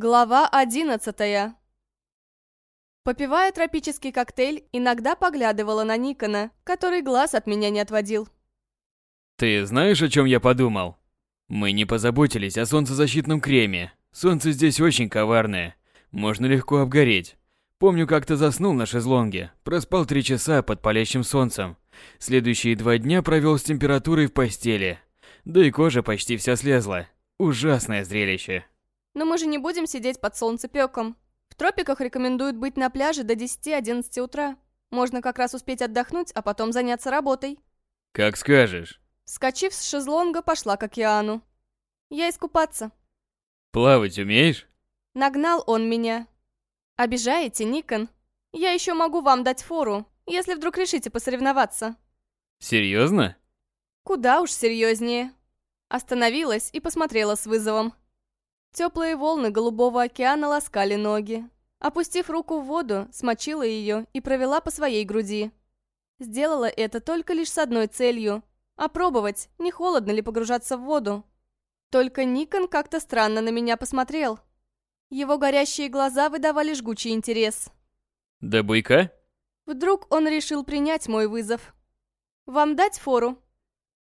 Глава одиннадцатая. Попивая тропический коктейль, иногда поглядывала на Никона, который глаз от меня не отводил. Ты знаешь, о чем я подумал? Мы не позаботились о солнцезащитном креме. Солнце здесь очень коварное. Можно легко обгореть. Помню, как-то заснул на шезлонге, проспал три часа под палящим солнцем. Следующие два дня провел с температурой в постели. Да и кожа почти вся слезла. Ужасное зрелище. Но мы же не будем сидеть под солнцепеком. В тропиках рекомендуют быть на пляже до 10-11 утра. Можно как раз успеть отдохнуть, а потом заняться работой. Как скажешь. Вскочив с шезлонга, пошла к океану. Я искупаться. Плавать умеешь? Нагнал он меня. Обижаете, Никон? Я еще могу вам дать фору, если вдруг решите посоревноваться. Серьезно? Куда уж серьезнее. Остановилась и посмотрела с вызовом. Теплые волны голубого океана ласкали ноги. Опустив руку в воду, смочила ее и провела по своей груди. Сделала это только лишь с одной целью – опробовать, не холодно ли погружаться в воду. Только Никон как-то странно на меня посмотрел. Его горящие глаза выдавали жгучий интерес. Да буйка? Вдруг он решил принять мой вызов. «Вам дать фору?»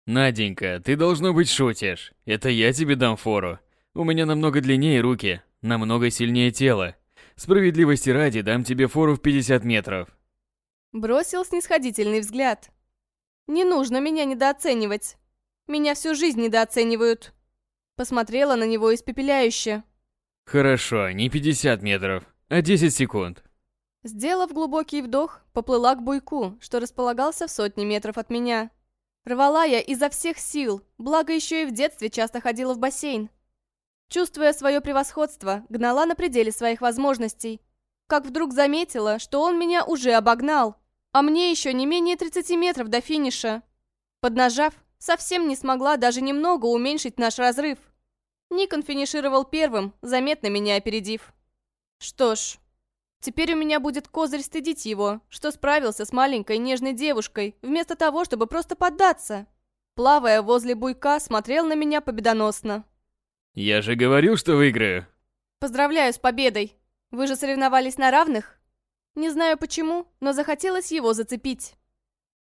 Наденька, ты должно быть шутишь. Это я тебе дам фору. У меня намного длиннее руки, намного сильнее тело. Справедливости ради дам тебе фору в 50 метров. Бросил снисходительный взгляд. Не нужно меня недооценивать. Меня всю жизнь недооценивают. Посмотрела на него испепеляюще. Хорошо, не 50 метров, а 10 секунд. Сделав глубокий вдох, поплыла к буйку, что располагался в сотне метров от меня. Рвала я изо всех сил, благо еще и в детстве часто ходила в бассейн. Чувствуя свое превосходство, гнала на пределе своих возможностей. Как вдруг заметила, что он меня уже обогнал, а мне еще не менее 30 метров до финиша. Поднажав, совсем не смогла даже немного уменьшить наш разрыв. Никон финишировал первым, заметно меня опередив. Что ж, теперь у меня будет козырь стыдить его, что справился с маленькой нежной девушкой, вместо того, чтобы просто поддаться. Плавая возле буйка, смотрел на меня победоносно. Я же говорил, что выиграю. Поздравляю с победой. Вы же соревновались на равных? Не знаю почему, но захотелось его зацепить.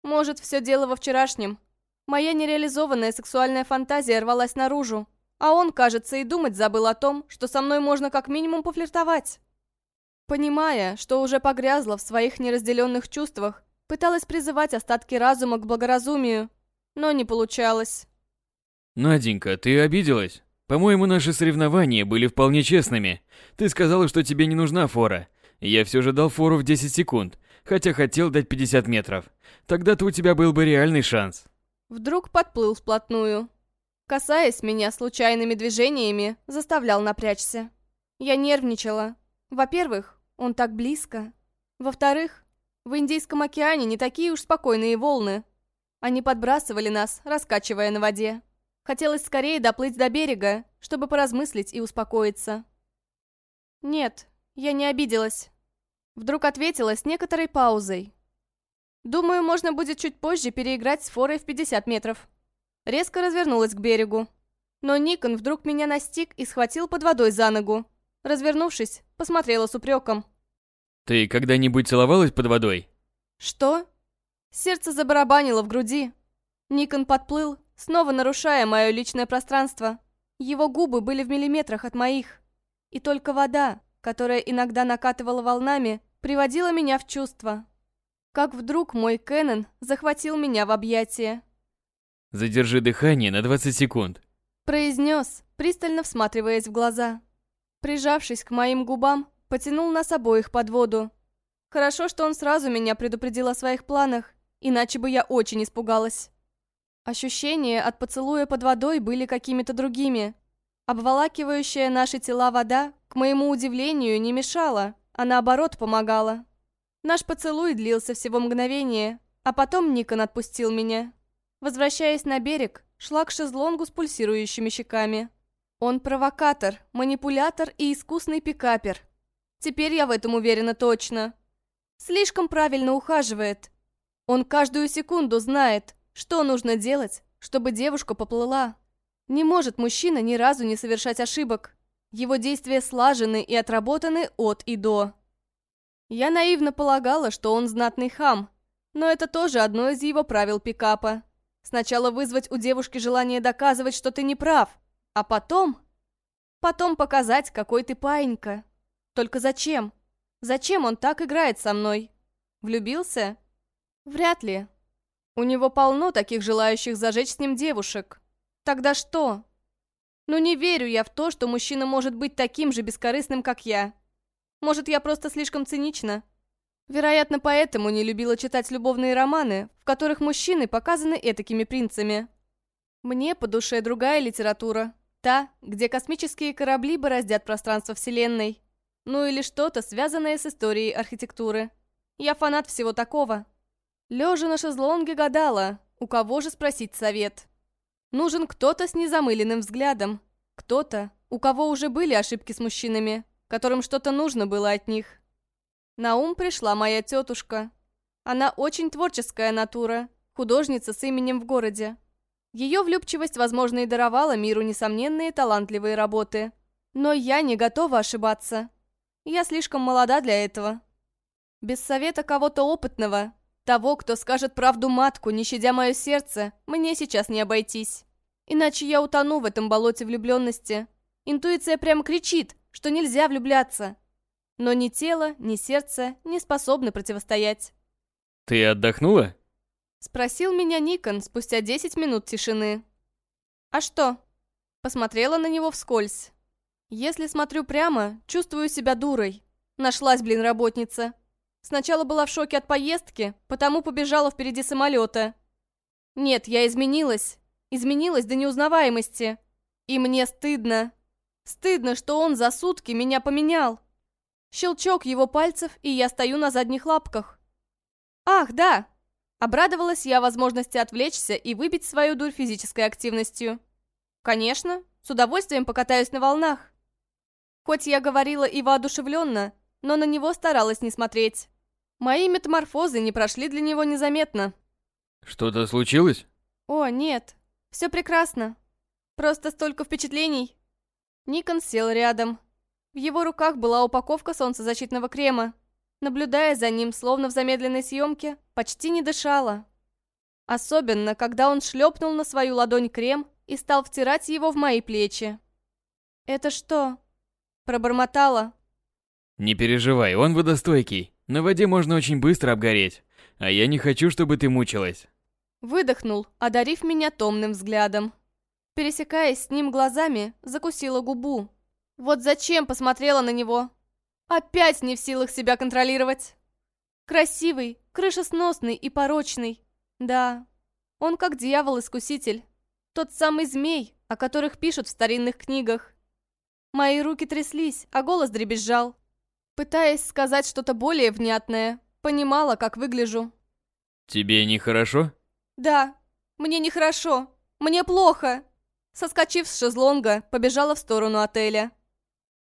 Может, все дело во вчерашнем. Моя нереализованная сексуальная фантазия рвалась наружу, а он, кажется, и думать забыл о том, что со мной можно как минимум пофлиртовать. Понимая, что уже погрязла в своих неразделенных чувствах, пыталась призывать остатки разума к благоразумию, но не получалось. Наденька, ты обиделась? По-моему, наши соревнования были вполне честными. Ты сказала, что тебе не нужна фора. Я все же дал фору в 10 секунд, хотя хотел дать 50 метров. Тогда-то у тебя был бы реальный шанс. Вдруг подплыл вплотную. Касаясь меня случайными движениями, заставлял напрячься. Я нервничала. Во-первых, он так близко. Во-вторых, в Индийском океане не такие уж спокойные волны. Они подбрасывали нас, раскачивая на воде. Хотелось скорее доплыть до берега, чтобы поразмыслить и успокоиться. «Нет, я не обиделась». Вдруг ответила с некоторой паузой. «Думаю, можно будет чуть позже переиграть с форой в 50 метров». Резко развернулась к берегу. Но Никон вдруг меня настиг и схватил под водой за ногу. Развернувшись, посмотрела с упреком. «Ты когда-нибудь целовалась под водой?» «Что?» Сердце забарабанило в груди. Никон подплыл, снова нарушая мое личное пространство. Его губы были в миллиметрах от моих. И только вода, которая иногда накатывала волнами, приводила меня в чувство. Как вдруг мой Кэнон захватил меня в объятия. «Задержи дыхание на 20 секунд», — произнес, пристально всматриваясь в глаза. Прижавшись к моим губам, потянул нас обоих под воду. Хорошо, что он сразу меня предупредил о своих планах, иначе бы я очень испугалась. Ощущения от поцелуя под водой были какими-то другими. Обволакивающая наши тела вода, к моему удивлению, не мешала, а наоборот помогала. Наш поцелуй длился всего мгновение, а потом Никон отпустил меня. Возвращаясь на берег, шла к шезлонгу с пульсирующими щеками. Он провокатор, манипулятор и искусный пикапер. Теперь я в этом уверена точно. Слишком правильно ухаживает. Он каждую секунду знает, что нужно делать, чтобы девушка поплыла. Не может мужчина ни разу не совершать ошибок. Его действия слажены и отработаны от и до. Я наивно полагала, что он знатный хам, но это тоже одно из его правил пикапа. Сначала вызвать у девушки желание доказывать, что ты не прав, а потом... Потом показать, какой ты паинька. Только зачем? Зачем он так играет со мной? Влюбился? Вряд ли. У него полно таких желающих зажечь с ним девушек. Тогда что? Ну не верю я в то, что мужчина может быть таким же бескорыстным, как я. Может, я просто слишком цинична? Вероятно, поэтому не любила читать любовные романы, в которых мужчины показаны этакими принцами. Мне по душе другая литература. Та, где космические корабли бороздят пространство Вселенной. Ну или что-то, связанное с историей архитектуры. Я фанат всего такого. Лежа на шезлонге гадала, у кого же спросить совет. Нужен кто-то с незамыленным взглядом. Кто-то, у кого уже были ошибки с мужчинами, которым что-то нужно было от них. На ум пришла моя тетушка. Она очень творческая натура, художница с именем в городе. Ее влюбчивость, возможно, и даровала миру несомненные талантливые работы. Но я не готова ошибаться. Я слишком молода для этого. Без совета кого-то опытного, того, кто скажет правду матку, не щадя мое сердце, мне сейчас не обойтись. Иначе я утону в этом болоте влюбленности. Интуиция прямо кричит, что нельзя влюбляться. Но ни тело, ни сердце не способны противостоять. «Ты отдохнула?» Спросил меня Никон спустя 10 минут тишины. «А что?» Посмотрела на него вскользь. Если смотрю прямо, чувствую себя дурой. Нашлась, блин, работница. Сначала была в шоке от поездки, потому побежала впереди самолета. Нет, я изменилась. Изменилась до неузнаваемости. И мне стыдно. Стыдно, что он за сутки меня поменял. Щелчок его пальцев, и я стою на задних лапках. Ах, да! Обрадовалась я возможности отвлечься и выбить свою дурь физической активностью. Конечно, с удовольствием покатаюсь на волнах. Хоть я говорила и воодушевленно, но на него старалась не смотреть. Мои метаморфозы не прошли для него незаметно. Что-то случилось? О, нет. Все прекрасно. Просто столько впечатлений. Никон сел рядом. В его руках была упаковка солнцезащитного крема. Наблюдая за ним, словно в замедленной съемке, почти не дышала. Особенно, когда он шлепнул на свою ладонь крем и стал втирать его в мои плечи. «Это что?» Пробормотала, не переживай, он водостойкий. На воде можно очень быстро обгореть. А я не хочу, чтобы ты мучилась. Выдохнул, одарив меня томным взглядом. Пересекаясь с ним глазами, закусила губу. Вот зачем посмотрела на него? Опять не в силах себя контролировать. Красивый, крышесносный и порочный. Да, он как дьявол-искуситель. Тот самый змей, о которых пишут в старинных книгах. Мои руки тряслись, а голос дребезжал. Пытаясь сказать что-то более внятное, понимала, как выгляжу. «Тебе нехорошо?» «Да, мне нехорошо. Мне плохо». Соскочив с шезлонга, побежала в сторону отеля.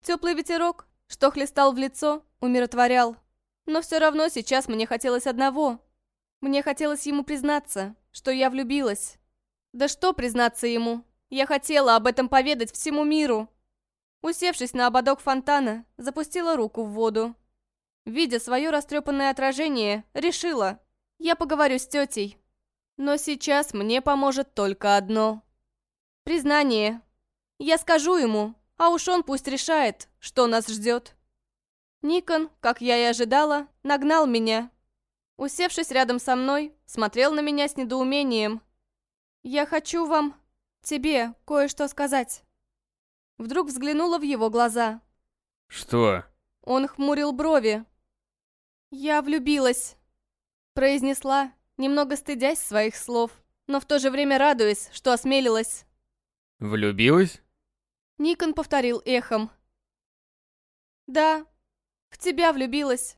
Теплый ветерок, что хлестал в лицо, умиротворял. Но все равно сейчас мне хотелось одного. Мне хотелось ему признаться, что я влюбилась. Да что признаться ему? Я хотела об этом поведать всему миру. Усевшись на ободок фонтана, запустила руку в воду. Видя свое растрепанное отражение, решила, я поговорю с тетей. Но сейчас мне поможет только одно. Признание. Я скажу ему, а уж он пусть решает, что нас ждет. Никон, как я и ожидала, нагнал меня. Усевшись рядом со мной, смотрел на меня с недоумением. «Я хочу вам, тебе, кое-что сказать». Вдруг взглянула в его глаза. «Что?» Он хмурил брови. «Я влюбилась», — произнесла, немного стыдясь своих слов, но в то же время радуясь, что осмелилась. «Влюбилась?» Никон повторил эхом. «Да, в тебя влюбилась.